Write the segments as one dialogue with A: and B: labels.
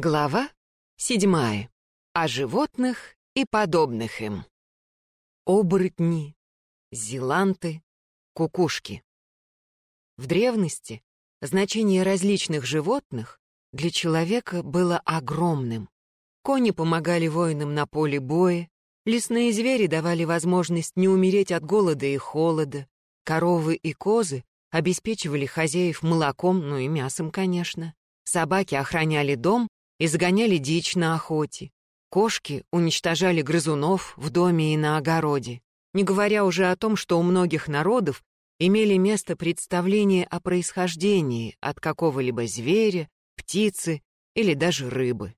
A: Глава седьмая. О животных и подобных им. Оборотни, зеланты, кукушки. В древности значение различных животных для человека было огромным. Кони помогали воинам на поле боя, лесные звери давали возможность не умереть от голода и холода, коровы и козы обеспечивали хозяев молоком, ну и мясом, конечно. Собаки охраняли дом и загоняли дичь на охоте. Кошки уничтожали грызунов в доме и на огороде. Не говоря уже о том, что у многих народов имели место представления о происхождении от какого-либо зверя, птицы или даже рыбы.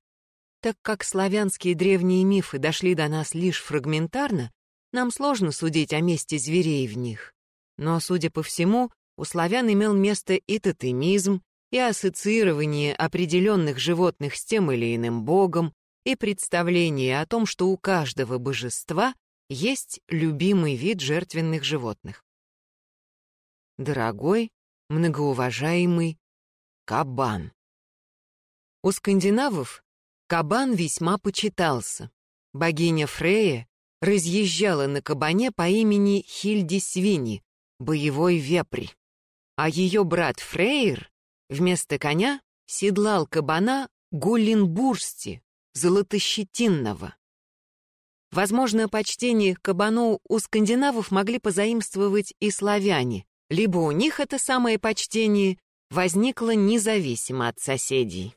A: Так как славянские древние мифы дошли до нас лишь фрагментарно, нам сложно судить о месте зверей в них. Но, судя по всему, у славян имел место и тотемизм, и ассоциирование определенных животных с тем или иным богом, и представление о том, что у каждого божества есть любимый вид жертвенных животных. Дорогой, многоуважаемый кабан. У скандинавов кабан весьма почитался. Богиня Фрея разъезжала на кабане по имени Хильди Свини, боевой вепрь. А ее брат Фрейр Вместо коня седлал кабана Гуллинбурсти, золотощетинного. Возможно, почтение кабану у скандинавов могли позаимствовать и славяне, либо у них это самое почтение возникло независимо от соседей.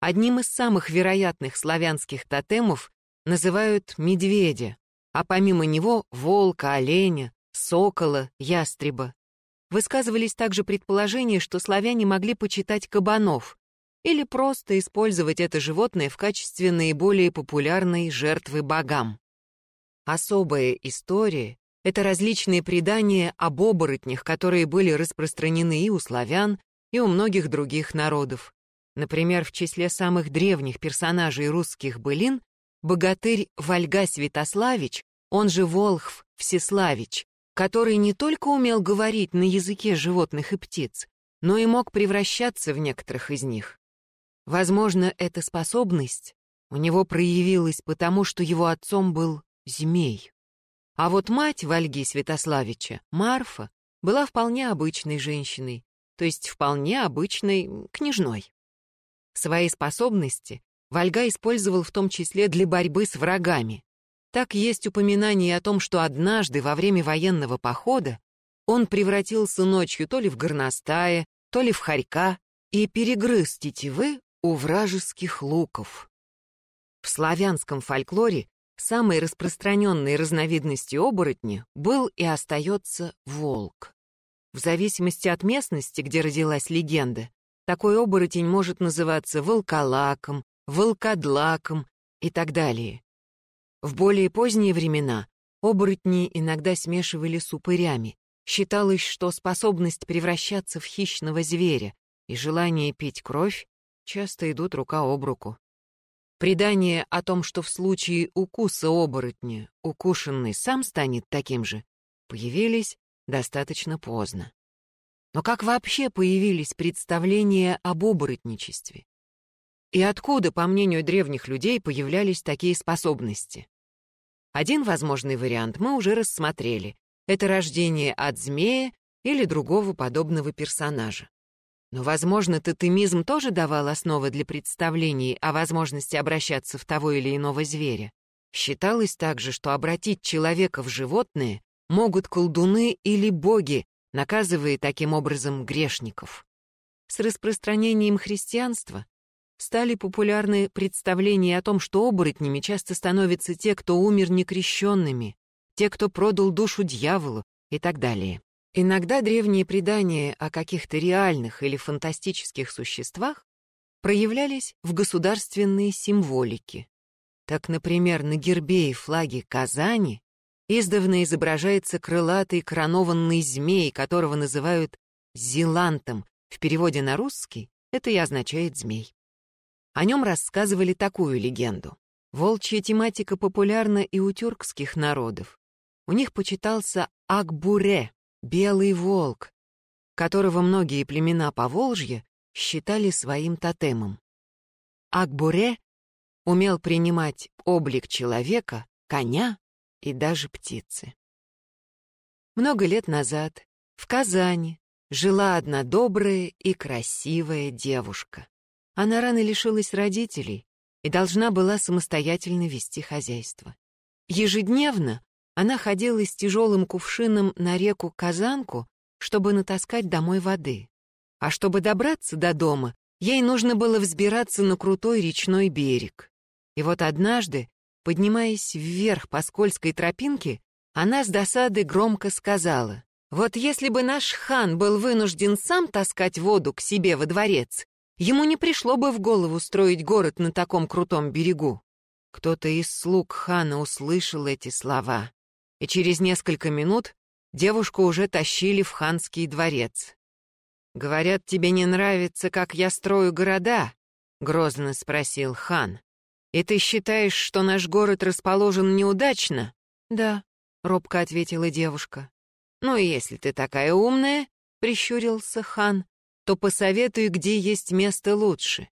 A: Одним из самых вероятных славянских тотемов называют медведя, а помимо него волка, оленя, сокола, ястреба. Высказывались также предположения, что славяне могли почитать кабанов или просто использовать это животное в качестве наиболее популярной жертвы богам. Особая история — это различные предания об оборотнях, которые были распространены и у славян, и у многих других народов. Например, в числе самых древних персонажей русских былин богатырь Вальга Святославич, он же Волхв Всеславич, который не только умел говорить на языке животных и птиц, но и мог превращаться в некоторых из них. Возможно, эта способность у него проявилась потому, что его отцом был змей. А вот мать Вальги Святославича, Марфа, была вполне обычной женщиной, то есть вполне обычной княжной. Свои способности Вальга использовал в том числе для борьбы с врагами. Так есть упоминание о том, что однажды во время военного похода он превратился ночью то ли в горностая, то ли в хорька и перегрыз тетивы у вражеских луков. В славянском фольклоре самой распространенной разновидностью оборотни был и остается волк. В зависимости от местности, где родилась легенда, такой оборотень может называться волколаком, волкодлаком и так далее. В более поздние времена оборотни иногда смешивали с упырями. Считалось, что способность превращаться в хищного зверя и желание пить кровь часто идут рука об руку. Предание о том, что в случае укуса оборотня укушенный сам станет таким же, появились достаточно поздно. Но как вообще появились представления об оборотничестве? И откуда, по мнению древних людей, появлялись такие способности? Один возможный вариант мы уже рассмотрели. Это рождение от змея или другого подобного персонажа. Но, возможно, тотемизм тоже давал основы для представлений о возможности обращаться в того или иного зверя. Считалось также, что обратить человека в животное могут колдуны или боги, наказывая таким образом грешников. С распространением христианства стали популярны представления о том, что оборотнями часто становятся те, кто умер некрещенными, те, кто продал душу дьяволу и так далее. Иногда древние предания о каких-то реальных или фантастических существах проявлялись в государственной символике. Так, например, на гербе и флаге Казани издавна изображается крылатый коронованный змей, которого называют зилантом. В переводе на русский это и означает змей. О нем рассказывали такую легенду. Волчья тематика популярна и у тюркских народов. У них почитался Акбуре, белый волк, которого многие племена Поволжья считали своим тотемом. Акбуре умел принимать облик человека, коня и даже птицы. Много лет назад в Казани жила одна добрая и красивая девушка. Она рано лишилась родителей и должна была самостоятельно вести хозяйство. Ежедневно она ходила с тяжелым кувшином на реку Казанку, чтобы натаскать домой воды. А чтобы добраться до дома, ей нужно было взбираться на крутой речной берег. И вот однажды, поднимаясь вверх по скользкой тропинке, она с досады громко сказала, «Вот если бы наш хан был вынужден сам таскать воду к себе во дворец, ему не пришло бы в голову строить город на таком крутом берегу». Кто-то из слуг хана услышал эти слова, и через несколько минут девушку уже тащили в ханский дворец. «Говорят, тебе не нравится, как я строю города?» — грозно спросил хан. «И ты считаешь, что наш город расположен неудачно?» «Да», — робко ответила девушка. «Ну, если ты такая умная», — прищурился хан, «то посоветуй, где есть место лучше».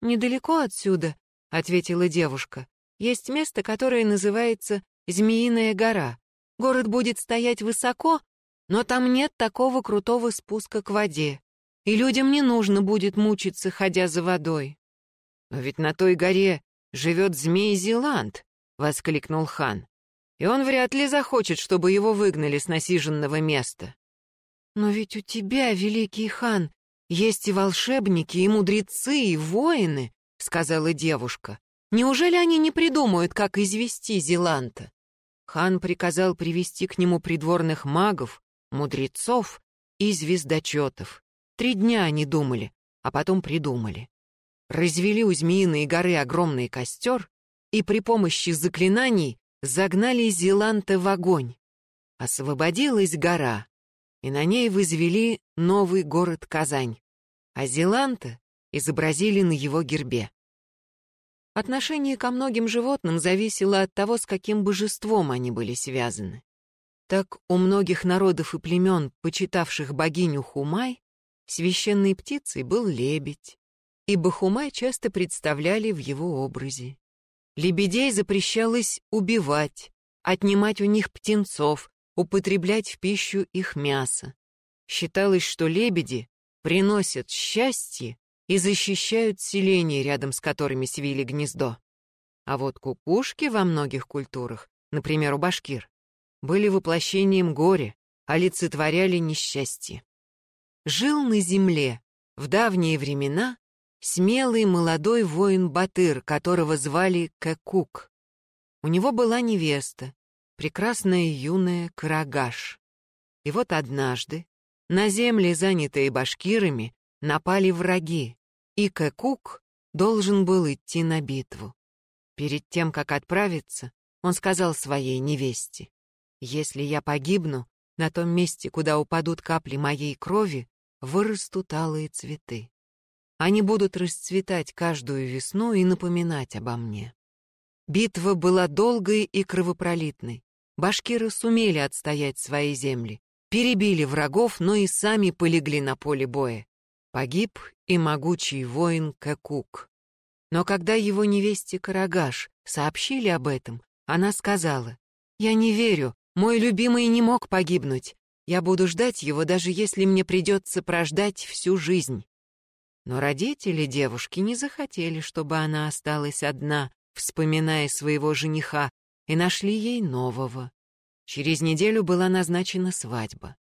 A: «Недалеко отсюда», — ответила девушка. «Есть место, которое называется Змеиная гора. Город будет стоять высоко, но там нет такого крутого спуска к воде, и людям не нужно будет мучиться, ходя за водой». «Но ведь на той горе живет змей Зеланд», — воскликнул хан и он вряд ли захочет, чтобы его выгнали с насиженного места. Но ведь у тебя, великий хан, есть и волшебники, и мудрецы, и воины, сказала девушка. Неужели они не придумают, как извести Зеланта? Хан приказал привести к нему придворных магов, мудрецов и звездочетов. Три дня они думали, а потом придумали. Развели у Змеиной горы огромный костер и при помощи заклинаний загнали Зеланта в огонь. Освободилась гора, и на ней возвели новый город Казань, а Зеланта изобразили на его гербе. Отношение ко многим животным зависело от того, с каким божеством они были связаны. Так у многих народов и племен, почитавших богиню Хумай, священной птицей был лебедь, ибо Хумай часто представляли в его образе. Лебедей запрещалось убивать, отнимать у них птенцов, употреблять в пищу их мясо. Считалось, что лебеди приносят счастье и защищают селения, рядом с которыми свили гнездо. А вот кукушки во многих культурах, например, у башкир, были воплощением горя, олицетворяли несчастье. Жил на земле в давние времена смелый молодой воин Батыр, которого звали Кэкук. У него была невеста, прекрасная юная Карагаш. И вот однажды на земли, занятые башкирами, напали враги, и Кэкук должен был идти на битву. Перед тем, как отправиться, он сказал своей невесте, «Если я погибну, на том месте, куда упадут капли моей крови, вырастут алые цветы. Они будут расцветать каждую весну и напоминать обо мне. Битва была долгой и кровопролитной. Башкиры сумели отстоять свои земли, перебили врагов, но и сами полегли на поле боя. Погиб и могучий воин Кэкук. Но когда его невесте Карагаш сообщили об этом, она сказала, «Я не верю, мой любимый не мог погибнуть. Я буду ждать его, даже если мне придется прождать всю жизнь». Но родители девушки не захотели, чтобы она осталась одна, вспоминая своего жениха, и нашли ей нового. Через неделю была назначена свадьба.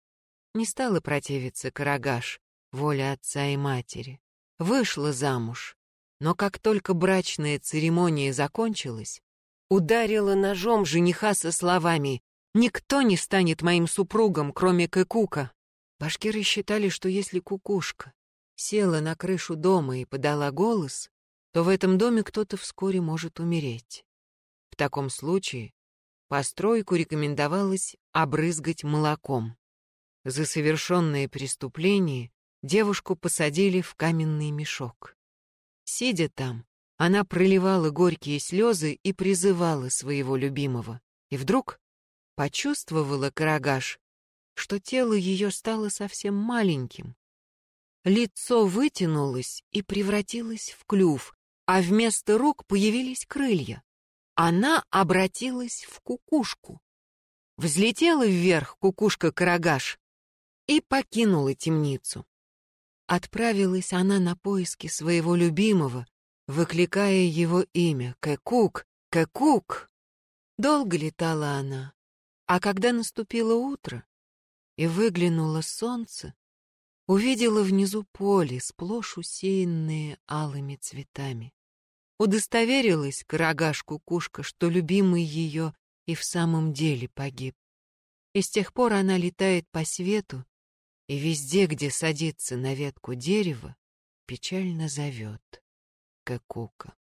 A: Не стала противиться Карагаш, воля отца и матери. Вышла замуж. Но как только брачная церемония закончилась, ударила ножом жениха со словами «Никто не станет моим супругом, кроме Кэкука». Башкиры считали, что если кукушка села на крышу дома и подала голос, то в этом доме кто-то вскоре может умереть. В таком случае постройку рекомендовалось обрызгать молоком. За совершенное преступление девушку посадили в каменный мешок. Сидя там, она проливала горькие слезы и призывала своего любимого. И вдруг почувствовала Карагаш, что тело ее стало совсем маленьким, Лицо вытянулось и превратилось в клюв, а вместо рук появились крылья. Она обратилась в кукушку. Взлетела вверх кукушка-карагаш и покинула темницу. Отправилась она на поиски своего любимого, выкликая его имя «Кэкук! Кэкук!». Долго летала она, а когда наступило утро и выглянуло солнце, увидела внизу поле, сплошь усеянные алыми цветами. Удостоверилась Карагаш-кукушка, что любимый ее и в самом деле погиб. И с тех пор она летает по свету, и везде, где садится на ветку дерева, печально зовет Кэкука.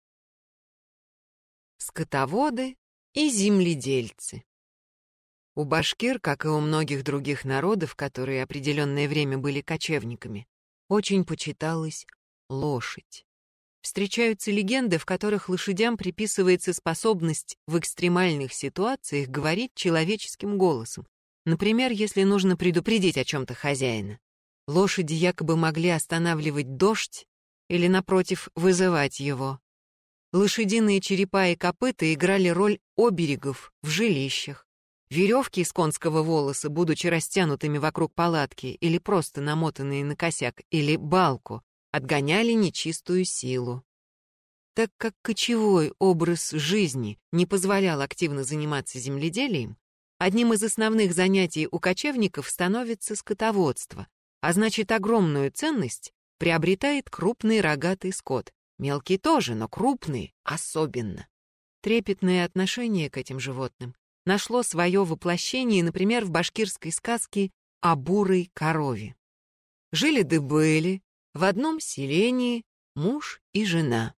A: Скотоводы и земледельцы у башкир, как и у многих других народов, которые определенное время были кочевниками, очень почиталась лошадь. Встречаются легенды, в которых лошадям приписывается способность в экстремальных ситуациях говорить человеческим голосом. Например, если нужно предупредить о чем-то хозяина. Лошади якобы могли останавливать дождь или, напротив, вызывать его. Лошадиные черепа и копыта играли роль оберегов в жилищах. Веревки из конского волоса, будучи растянутыми вокруг палатки или просто намотанные на косяк или балку, отгоняли нечистую силу. Так как кочевой образ жизни не позволял активно заниматься земледелием, одним из основных занятий у кочевников становится скотоводство, а значит огромную ценность приобретает крупный рогатый скот. Мелкий тоже, но крупный особенно. Трепетное отношение к этим животным нашло свое воплощение, например, в башкирской сказке о бурой корове. Жили да были в одном селении муж и жена.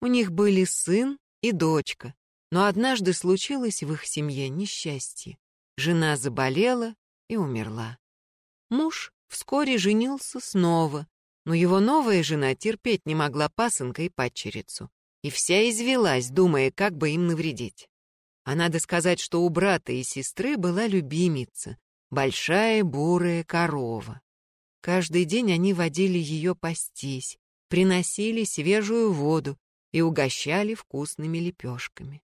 A: У них были сын и дочка, но однажды случилось в их семье несчастье. Жена заболела и умерла. Муж вскоре женился снова, но его новая жена терпеть не могла пасынка и падчерицу, и вся извелась, думая, как бы им навредить. А надо сказать, что у брата и сестры была любимица, большая бурая корова. Каждый день они водили ее пастись, приносили свежую воду и угощали вкусными лепешками.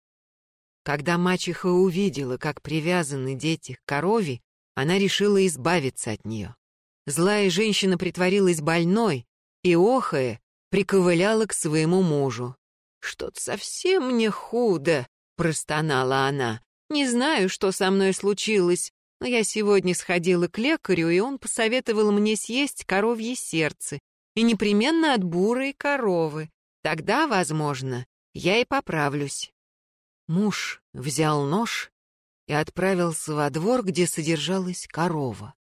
A: Когда мачеха увидела, как привязаны дети к корове, она решила избавиться от нее. Злая женщина притворилась больной и, охая, приковыляла к своему мужу. «Что-то совсем мне худо», простонала она. «Не знаю, что со мной случилось, но я сегодня сходила к лекарю, и он посоветовал мне съесть коровье сердце, и непременно от бурой коровы. Тогда, возможно, я и поправлюсь». Муж взял нож и отправился во двор, где содержалась корова.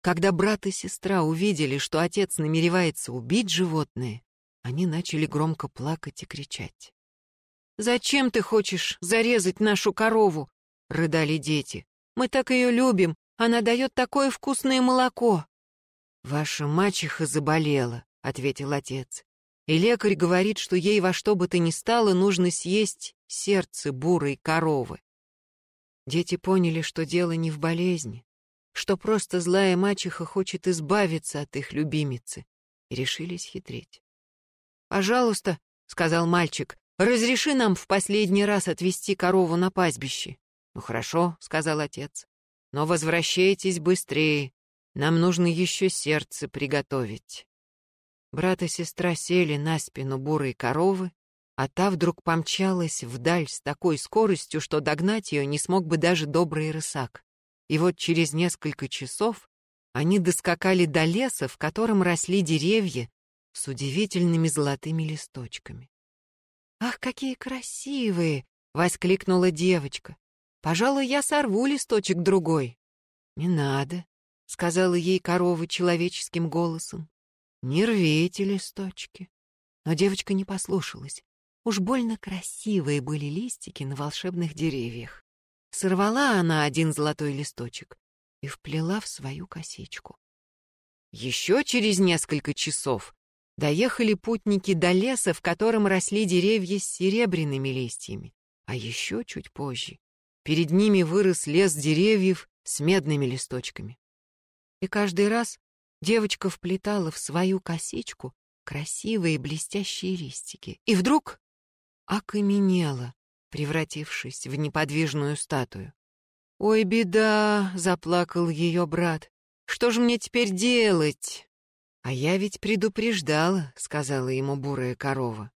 A: Когда брат и сестра увидели, что отец намеревается убить животное, они начали громко плакать и кричать. «Зачем ты хочешь зарезать нашу корову?» — рыдали дети. «Мы так ее любим, она дает такое вкусное молоко». «Ваша мачеха заболела», — ответил отец. «И лекарь говорит, что ей во что бы то ни стало нужно съесть сердце бурой коровы». Дети поняли, что дело не в болезни, что просто злая мачеха хочет избавиться от их любимицы, и решились хитрить. «Пожалуйста», — сказал мальчик, Разреши нам в последний раз отвезти корову на пастбище. Ну хорошо, сказал отец. Но возвращайтесь быстрее. Нам нужно еще сердце приготовить. Брат и сестра сели на спину бурой коровы, а та вдруг помчалась вдаль с такой скоростью, что догнать ее не смог бы даже добрый рысак. И вот через несколько часов они доскакали до леса, в котором росли деревья с удивительными золотыми листочками. «Ах, какие красивые!» — воскликнула девочка. «Пожалуй, я сорву листочек другой». «Не надо», — сказала ей корова человеческим голосом. «Не рвите листочки». Но девочка не послушалась. Уж больно красивые были листики на волшебных деревьях. Сорвала она один золотой листочек и вплела в свою косичку. Еще через несколько часов Доехали путники до леса, в котором росли деревья с серебряными листьями. А еще чуть позже перед ними вырос лес деревьев с медными листочками. И каждый раз девочка вплетала в свою косичку красивые блестящие листики. И вдруг окаменела, превратившись в неподвижную статую. «Ой, беда!» — заплакал ее брат. «Что же мне теперь делать?» «А я ведь предупреждала», — сказала ему бурая корова.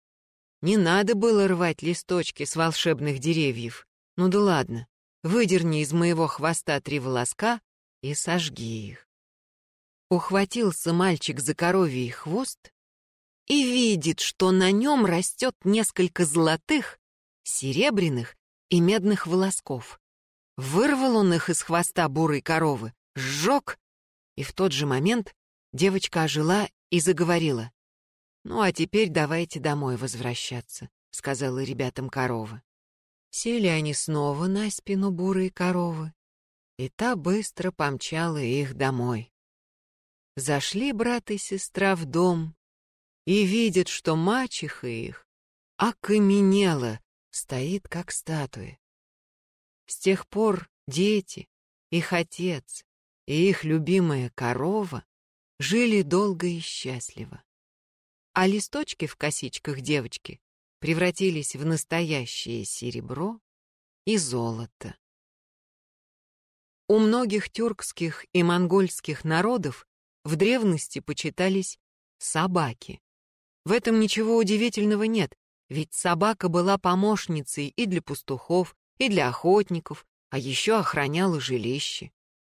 A: «Не надо было рвать листочки с волшебных деревьев. Ну да ладно, выдерни из моего хвоста три волоска и сожги их». Ухватился мальчик за коровий хвост и видит, что на нем растет несколько золотых, серебряных и медных волосков. Вырвал он их из хвоста бурой коровы, сжег, и в тот же момент девочка ожила и заговорила. «Ну а теперь давайте домой возвращаться», — сказала ребятам корова. Сели они снова на спину бурой коровы, и та быстро помчала их домой. Зашли брат и сестра в дом и видят, что мачеха их окаменела, стоит как статуя. С тех пор дети, их отец и их любимая корова жили долго и счастливо. А листочки в косичках девочки превратились в настоящее серебро и золото. У многих тюркских и монгольских народов в древности почитались собаки. В этом ничего удивительного нет, ведь собака была помощницей и для пастухов, и для охотников, а еще охраняла жилище.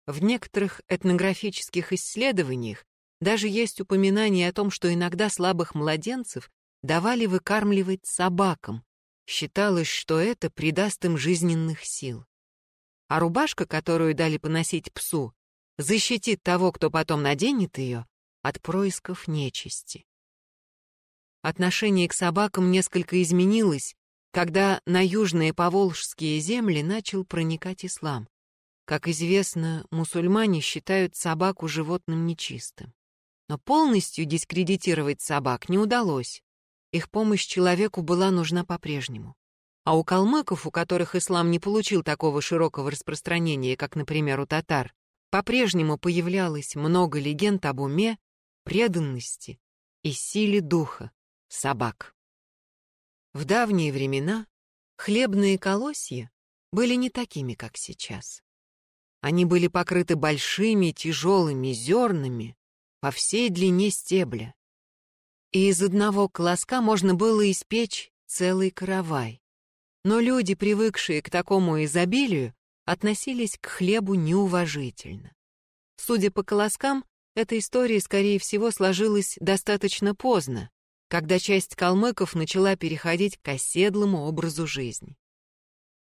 A: В некоторых этнографических исследованиях даже есть упоминание о том, что иногда слабых младенцев давали выкармливать собакам. Считалось, что это придаст им жизненных сил. А рубашка, которую дали поносить псу, защитит того, кто потом наденет ее, от происков нечисти. Отношение к собакам несколько изменилось, когда на южные поволжские земли начал проникать ислам. Как известно, мусульмане считают собаку животным нечистым. Но полностью дискредитировать собак не удалось. Их помощь человеку была нужна по-прежнему. А у калмыков, у которых ислам не получил такого широкого распространения, как, например, у татар, по-прежнему появлялось много легенд об уме, преданности и силе духа собак. В давние времена хлебные колосья были не такими, как сейчас. Они были покрыты большими тяжелыми зернами по всей длине стебля. И из одного колоска можно было испечь целый каравай. Но люди, привыкшие к такому изобилию, относились к хлебу неуважительно. Судя по колоскам, эта история, скорее всего, сложилась достаточно поздно, когда часть калмыков начала переходить к оседлому образу жизни.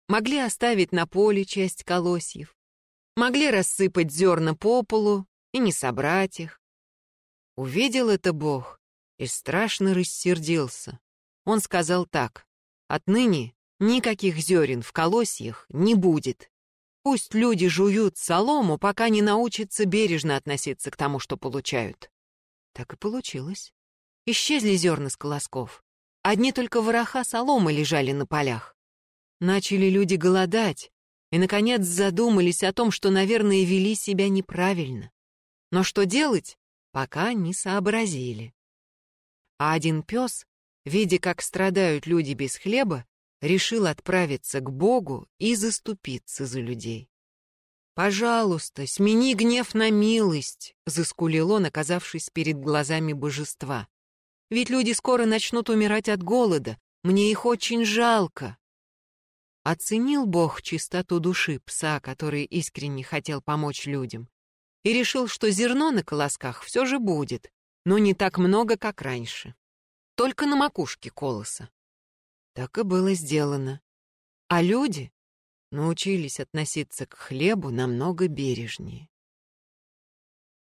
A: Могли оставить на поле часть колосьев, могли рассыпать зерна по полу и не собрать их. Увидел это Бог и страшно рассердился. Он сказал так, «Отныне никаких зерен в колосьях не будет. Пусть люди жуют солому, пока не научатся бережно относиться к тому, что получают». Так и получилось. Исчезли зерна с колосков. Одни только вороха соломы лежали на полях. Начали люди голодать, и, наконец, задумались о том, что, наверное, вели себя неправильно. Но что делать, пока не сообразили. А один пес, видя, как страдают люди без хлеба, решил отправиться к Богу и заступиться за людей. «Пожалуйста, смени гнев на милость», — заскулил он, оказавшись перед глазами божества. «Ведь люди скоро начнут умирать от голода. Мне их очень жалко». Оценил Бог чистоту души пса, который искренне хотел помочь людям, и решил, что зерно на колосках все же будет, но не так много, как раньше. Только на макушке колоса. Так и было сделано. А люди научились относиться к хлебу намного бережнее.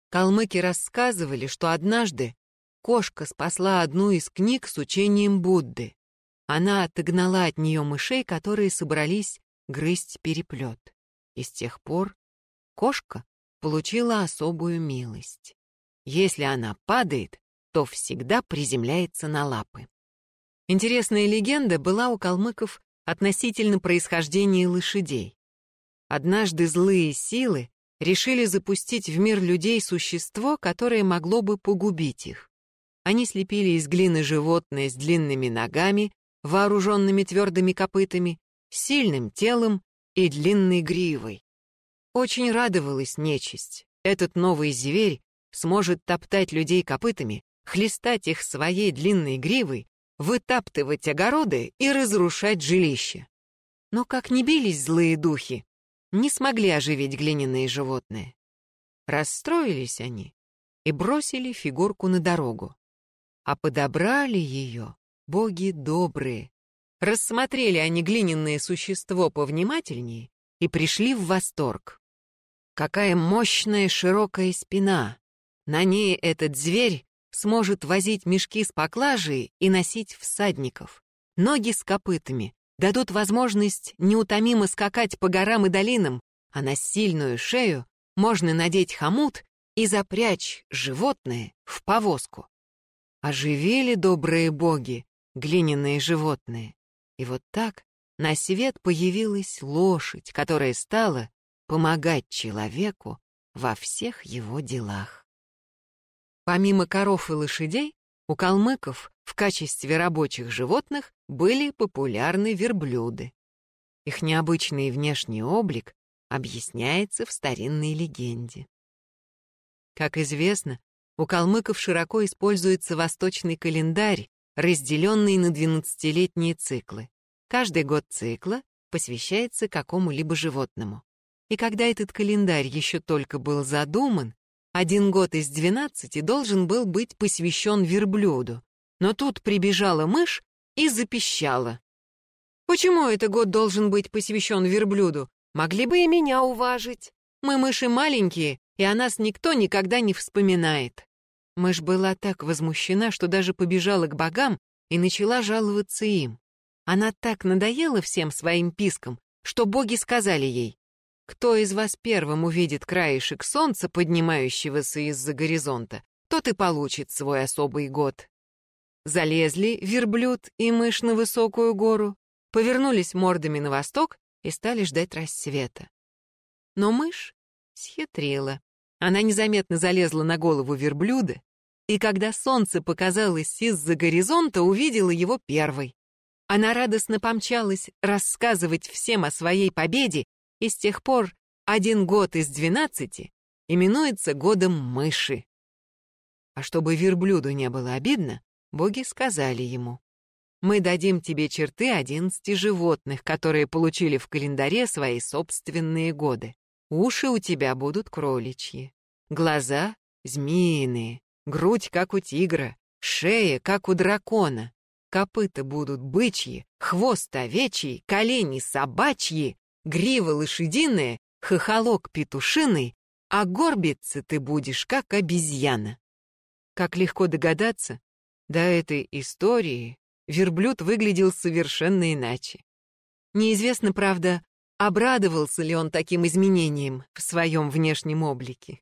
A: Калмыки рассказывали, что однажды кошка спасла одну из книг с учением Будды. Она отогнала от нее мышей, которые собрались грызть переплет. И с тех пор кошка получила особую милость. Если она падает, то всегда приземляется на лапы. Интересная легенда была у калмыков относительно происхождения лошадей. Однажды злые силы решили запустить в мир людей существо, которое могло бы погубить их. Они слепили из глины животное с длинными ногами, вооруженными твердыми копытами, сильным телом и длинной гривой. Очень радовалась нечисть. Этот новый зверь сможет топтать людей копытами, хлестать их своей длинной гривой, вытаптывать огороды и разрушать жилища. Но как не бились злые духи, не смогли оживить глиняные животные. Расстроились они и бросили фигурку на дорогу. А подобрали ее боги добрые. Рассмотрели они глиняное существо повнимательнее и пришли в восторг. Какая мощная широкая спина! На ней этот зверь сможет возить мешки с поклажей и носить всадников. Ноги с копытами дадут возможность неутомимо скакать по горам и долинам, а на сильную шею можно надеть хомут и запрячь животное в повозку. Оживили добрые боги глиняные животные. И вот так на свет появилась лошадь, которая стала помогать человеку во всех его делах. Помимо коров и лошадей, у калмыков в качестве рабочих животных были популярны верблюды. Их необычный внешний облик объясняется в старинной легенде. Как известно, у калмыков широко используется восточный календарь, разделенный на 12-летние циклы. Каждый год цикла посвящается какому-либо животному. И когда этот календарь еще только был задуман, один год из двенадцати должен был быть посвящен верблюду, но тут прибежала мышь и запищала. «Почему этот год должен быть посвящен верблюду? Могли бы и меня уважить. Мы мыши маленькие, и о нас никто никогда не вспоминает». Мышь была так возмущена, что даже побежала к богам и начала жаловаться им. Она так надоела всем своим писком, что боги сказали ей, кто из вас первым увидит краешек солнца, поднимающегося из-за горизонта, тот и получит свой особый год. Залезли верблюд и мышь на высокую гору, повернулись мордами на восток и стали ждать рассвета. Но мышь схитрила. Она незаметно залезла на голову верблюда, и когда солнце показалось из-за горизонта, увидела его первой. Она радостно помчалась рассказывать всем о своей победе и с тех пор один год из двенадцати именуется годом мыши. А чтобы верблюду не было обидно, боги сказали ему, «Мы дадим тебе черты одиннадцати животных, которые получили в календаре свои собственные годы. Уши у тебя будут кроличьи, глаза — змеиные, грудь, как у тигра, шея, как у дракона, копыта будут бычьи, хвост овечий, колени собачьи, грива лошадиная, хохолок петушиный, а горбиться ты будешь, как обезьяна. Как легко догадаться, до этой истории верблюд выглядел совершенно иначе. Неизвестно, правда, обрадовался ли он таким изменениям в своем внешнем облике.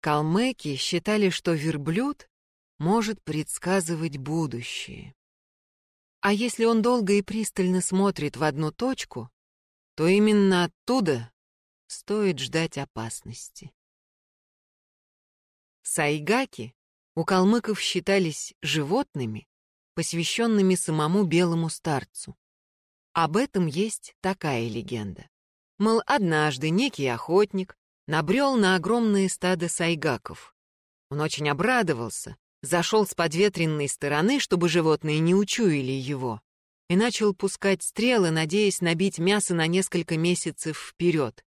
A: Калмыки считали, что верблюд может предсказывать будущее. А если он долго и пристально смотрит в одну точку, то именно оттуда стоит ждать опасности. Сайгаки у калмыков считались животными, посвященными самому белому старцу. Об этом есть такая легенда. Мол, однажды некий охотник набрел на огромное стадо сайгаков. Он очень обрадовался, зашел с подветренной стороны, чтобы животные не учуяли его, и начал пускать стрелы, надеясь набить мясо на несколько месяцев вперед.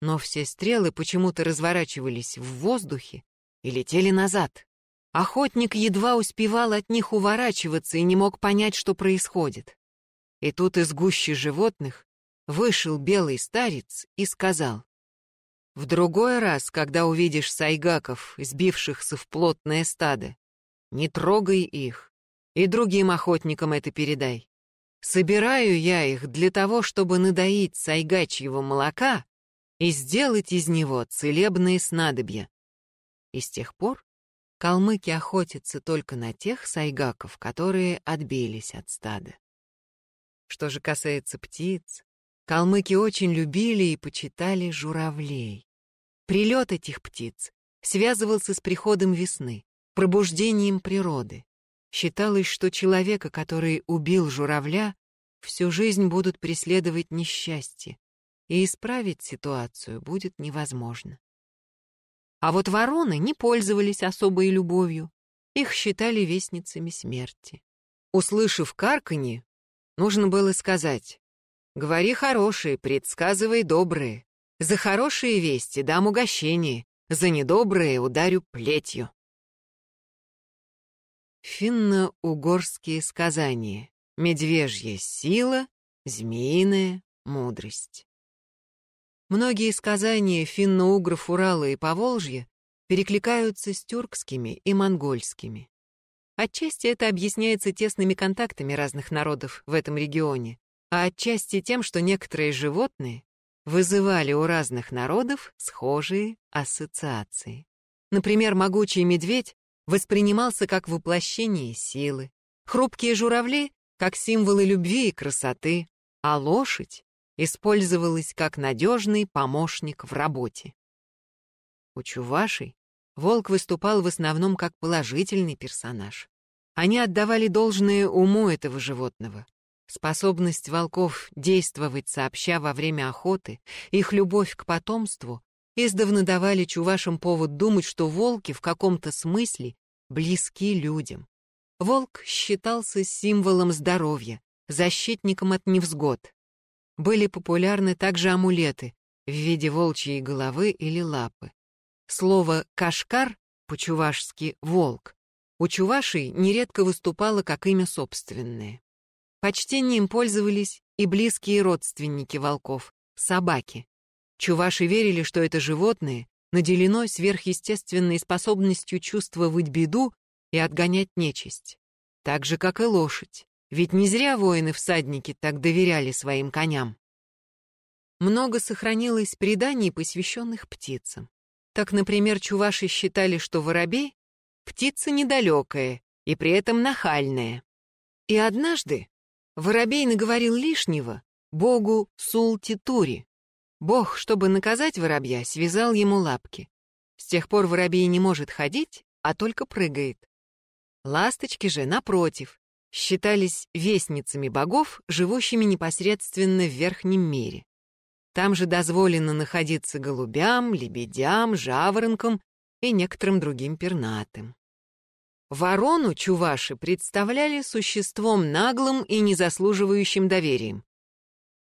A: Но все стрелы почему-то разворачивались в воздухе и летели назад. Охотник едва успевал от них уворачиваться и не мог понять, что происходит. И тут из гущи животных вышел белый старец и сказал, «В другой раз, когда увидишь сайгаков, сбившихся в плотное стадо, не трогай их, и другим охотникам это передай. Собираю я их для того, чтобы надоить сайгачьего молока и сделать из него целебные снадобья. И с тех пор калмыки охотятся только на тех сайгаков, которые отбились от стада. Что же касается птиц, калмыки очень любили и почитали журавлей. Прилет этих птиц связывался с приходом весны. пробуждением природы. Считалось, что человека, который убил журавля, всю жизнь будут преследовать несчастье, и исправить ситуацию будет невозможно. А вот вороны не пользовались особой любовью, их считали вестницами смерти. Услышав карканье, нужно было сказать «Говори хорошие, предсказывай добрые. За хорошие вести дам угощение, за недобрые ударю плетью». Финно-угорские сказания. Медвежья сила, змеиная мудрость. Многие сказания финно-угров Урала и Поволжья перекликаются с тюркскими и монгольскими. Отчасти это объясняется тесными контактами разных народов в этом регионе, а отчасти тем, что некоторые животные вызывали у разных народов схожие ассоциации. Например, могучий медведь воспринимался как воплощение силы, хрупкие журавли — как символы любви и красоты, а лошадь использовалась как надежный помощник в работе. У чувашей волк выступал в основном как положительный персонаж. Они отдавали должное уму этого животного. Способность волков действовать сообща во время охоты, их любовь к потомству издавна давали чувашам повод думать, что волки в каком-то смысле близки людям. Волк считался символом здоровья, защитником от невзгод. Были популярны также амулеты в виде волчьей головы или лапы. Слово «кашкар» по-чувашски «волк» у чувашей нередко выступало как имя собственное. Почтением пользовались и близкие родственники волков — собаки. Чуваши верили, что это животное наделено сверхъестественной способностью чувствовать беду и отгонять нечисть. Так же, как и лошадь. Ведь не зря воины-всадники так доверяли своим коням. Много сохранилось преданий, посвященных птицам. Так, например, чуваши считали, что воробей — птица недалекая и при этом нахальная. И однажды воробей наговорил лишнего богу Султитури. Бог, чтобы наказать воробья, связал ему лапки. С тех пор воробей не может ходить, а только прыгает. Ласточки же, напротив, считались вестницами богов, живущими непосредственно в верхнем мире. Там же дозволено находиться голубям, лебедям, жаворонкам и некоторым другим пернатым. Ворону чуваши представляли существом наглым и незаслуживающим доверием.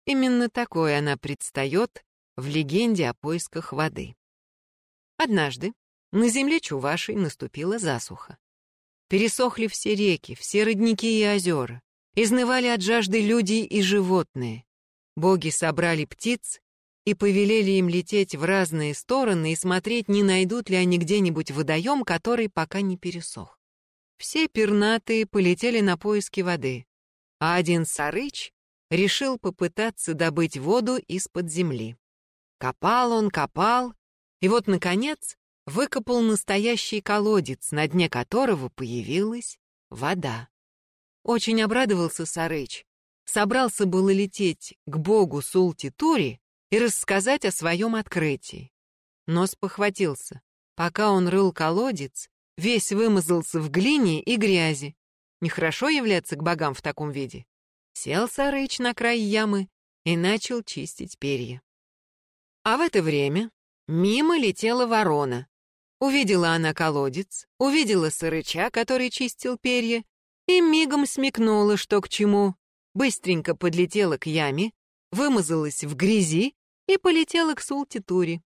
A: Именно такой она предстает в легенде о поисках воды. Однажды на земле чувашей наступила засуха. Пересохли все реки, все родники и озера. Изнывали от жажды люди и животные. Боги собрали птиц и повелели им лететь в разные стороны и смотреть, не найдут ли они где-нибудь водоем, который пока не пересох. Все пернатые полетели на поиски воды, а один сарыч решил попытаться добыть воду из-под земли. Копал он, копал, и вот, наконец, выкопал настоящий колодец, на дне которого появилась вода. Очень обрадовался Сарыч. Собрался было лететь к богу Султи-Тури и рассказать о своем открытии. Но спохватился. Пока он рыл колодец, весь вымазался в глине и грязи. Нехорошо являться к богам в таком виде. Сел Сарыч на край ямы и начал чистить перья. А в это время мимо летела ворона, Увидела она колодец, увидела сырыча, который чистил перья, и мигом смекнула, что к чему. Быстренько подлетела к яме, вымазалась в грязи и полетела к Султитуре.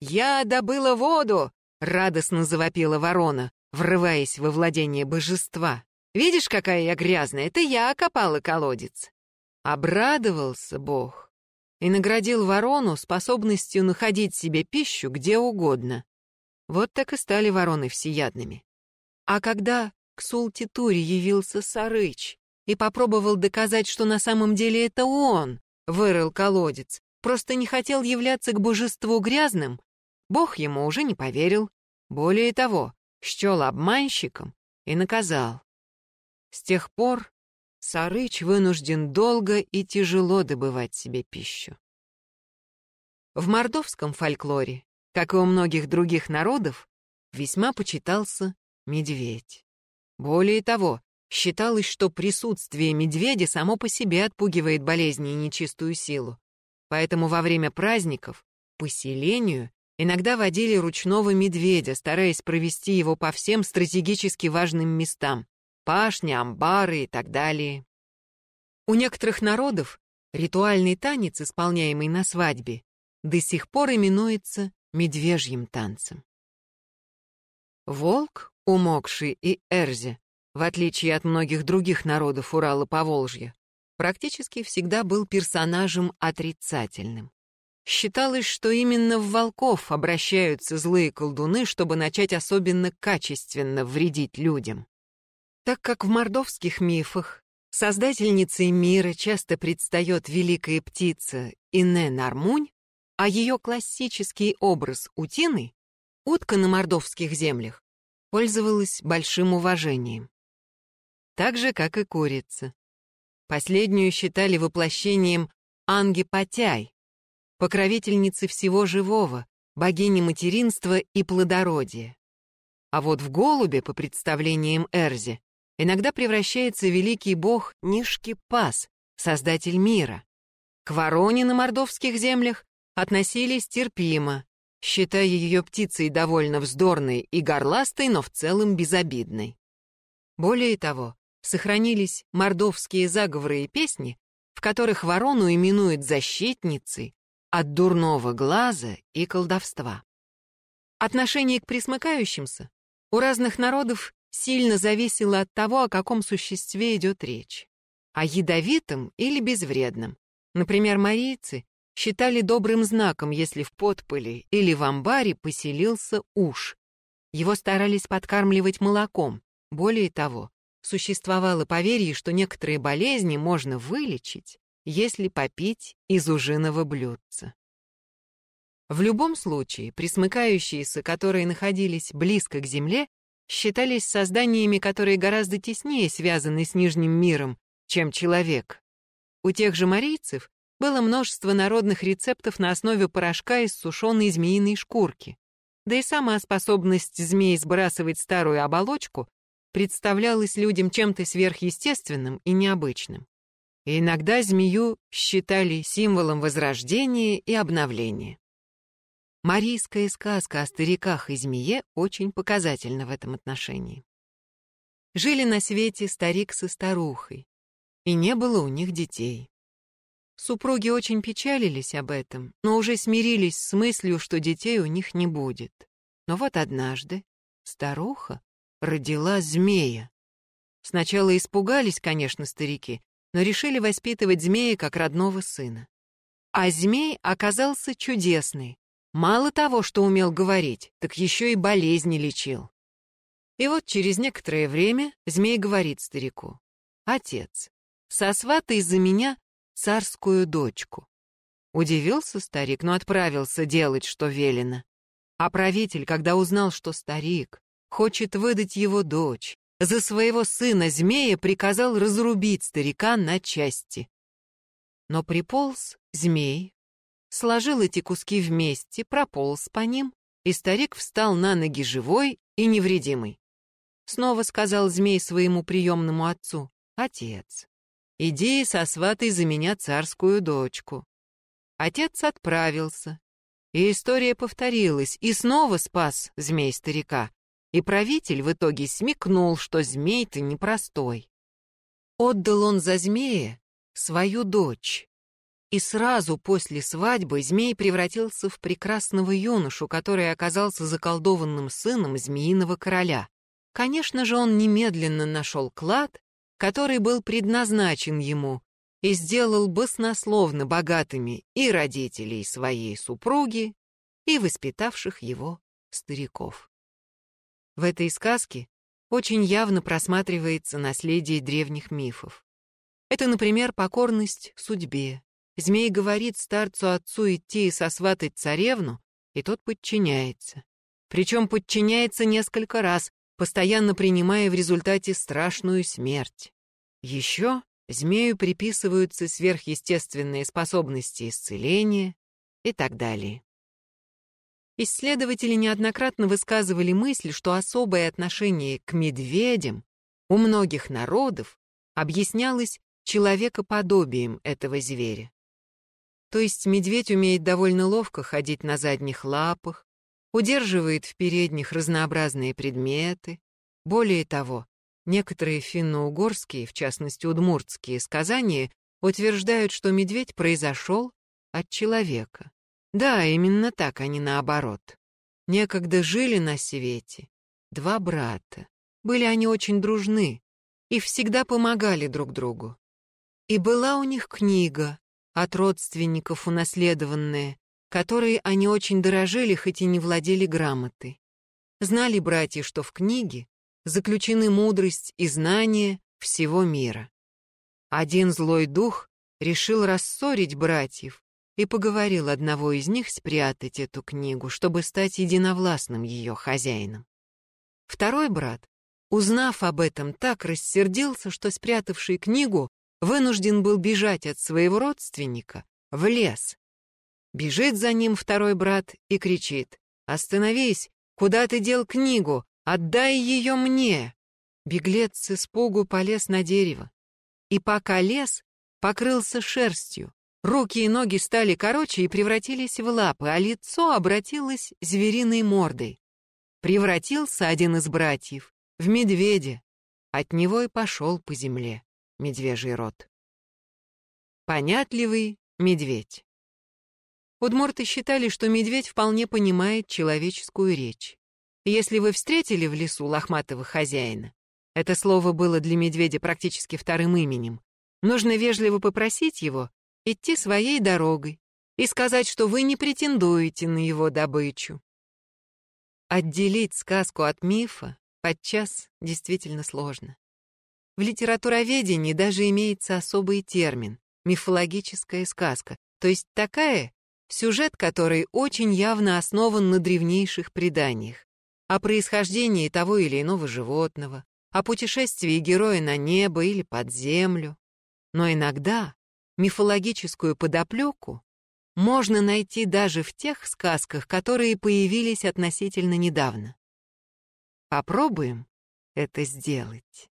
A: «Я добыла воду!» — радостно завопила ворона, врываясь во владение божества. «Видишь, какая я грязная? Это я окопала колодец!» Обрадовался Бог и наградил ворону способностью находить себе пищу где угодно. Вот так и стали вороны всеядными. А когда к Султитуре явился Сарыч и попробовал доказать, что на самом деле это он вырыл колодец, просто не хотел являться к божеству грязным, бог ему уже не поверил. Более того, счел обманщиком и наказал. С тех пор Сарыч вынужден долго и тяжело добывать себе пищу. В мордовском фольклоре как и у многих других народов, весьма почитался медведь. Более того, считалось, что присутствие медведя само по себе отпугивает болезни и нечистую силу. Поэтому во время праздников поселению иногда водили ручного медведя, стараясь провести его по всем стратегически важным местам — пашни, амбары и так далее. У некоторых народов ритуальный танец, исполняемый на свадьбе, до сих пор именуется медвежьим танцем. Волк, Умокши и Эрзи, в отличие от многих других народов Урала-Поволжья, практически всегда был персонажем отрицательным. Считалось, что именно в волков обращаются злые колдуны, чтобы начать особенно качественно вредить людям. Так как в мордовских мифах создательницей мира часто предстает великая птица Ине Нармунь, а ее классический образ утины, утка на мордовских землях, пользовалась большим уважением. Так же, как и курица. Последнюю считали воплощением Анги Патяй, покровительницы всего живого, богини материнства и плодородия. А вот в голубе, по представлениям Эрзи, иногда превращается великий бог Нишки-Пас, создатель мира. К вороне на мордовских землях относились терпимо, считая ее птицей довольно вздорной и горластой, но в целом безобидной. Более того, сохранились мордовские заговоры и песни, в которых ворону именуют защитницей, от дурного глаза и колдовства. Отношение к присмыкающимся у разных народов сильно зависело от того, о каком существе идет речь. О ядовитом или безвредном. Например, марийцы считали добрым знаком, если в подполе или в амбаре поселился уж. Его старались подкармливать молоком. Более того, существовало поверье, что некоторые болезни можно вылечить, если попить из ужиного блюдца. В любом случае, присмыкающиеся, которые находились близко к земле, считались созданиями, которые гораздо теснее связаны с Нижним миром, чем человек. У тех же марийцев было множество народных рецептов на основе порошка из сушеной змеиной шкурки. Да и сама способность змей сбрасывать старую оболочку представлялась людям чем-то сверхъестественным и необычным и иногда змею считали символом возрождения и обновления. Марийская сказка о стариках и змее очень показательна в этом отношении. Жили на свете старик со старухой, и не было у них детей. Супруги очень печалились об этом, но уже смирились с мыслью, что детей у них не будет. Но вот однажды старуха родила змея. Сначала испугались, конечно, старики, но решили воспитывать змея как родного сына. А змей оказался чудесный. Мало того, что умел говорить, так еще и болезни лечил. И вот через некоторое время змей говорит старику. «Отец, сосватай за меня царскую дочку». Удивился старик, но отправился делать, что велено. А правитель, когда узнал, что старик хочет выдать его дочь, за своего сына змея приказал разрубить старика на части. Но приполз змей, сложил эти куски вместе, прополз по ним, и старик встал на ноги живой и невредимый. Снова сказал змей своему приемному отцу, «Отец, иди и сосватай за меня царскую дочку». Отец отправился, и история повторилась, и снова спас змей старика, и правитель в итоге смекнул, что змей-то непростой. Отдал он за змея свою дочь. И сразу после свадьбы змей превратился в прекрасного юношу, который оказался заколдованным сыном змеиного короля. Конечно же, он немедленно нашел клад, который был предназначен ему, и сделал баснословно богатыми и родителей своей супруги, и воспитавших его стариков. В этой сказке очень явно просматривается наследие древних мифов. Это, например, покорность судьбе. Змей говорит старцу-отцу идти и сосватать царевну, и тот подчиняется. Причем подчиняется несколько раз, постоянно принимая в результате страшную смерть. Еще змею приписываются сверхъестественные способности исцеления и так далее. исследователи неоднократно высказывали мысль, что особое отношение к медведям у многих народов объяснялось человекоподобием этого зверя. То есть медведь умеет довольно ловко ходить на задних лапах, удерживает в передних разнообразные предметы. Более того, некоторые финно-угорские, в частности удмуртские сказания утверждают, что медведь произошел от человека. Да, именно так, а не наоборот. Некогда жили на свете два брата. Были они очень дружны и всегда помогали друг другу. И была у них книга, от родственников унаследованная, которой они очень дорожили, хоть и не владели грамотой. Знали братья, что в книге заключены мудрость и знания всего мира. Один злой дух решил рассорить братьев и поговорил одного из них спрятать эту книгу, чтобы стать единовластным ее хозяином. Второй брат, узнав об этом, так рассердился, что спрятавший книгу вынужден был бежать от своего родственника в лес. Бежит за ним второй брат и кричит «Остановись! Куда ты дел книгу? Отдай ее мне!» Беглец с испугу полез на дерево. И пока лес покрылся шерстью, руки и ноги стали короче и превратились в лапы, а лицо обратилось звериной мордой. Превратился один из братьев в медведя. От него и пошел по земле медвежий род. Понятливый медведь. Удмурты считали, что медведь вполне понимает человеческую речь. Если вы встретили в лесу лохматого хозяина, это слово было для медведя практически вторым именем, нужно вежливо попросить его идти своей дорогой и сказать, что вы не претендуете на его добычу. Отделить сказку от мифа подчас действительно сложно. В литературоведении даже имеется особый термин — мифологическая сказка, то есть такая, сюжет которой очень явно основан на древнейших преданиях, о происхождении того или иного животного, о путешествии героя на небо или под землю. Но иногда мифологическую подоплеку можно найти даже в тех сказках, которые появились относительно недавно. Попробуем это сделать.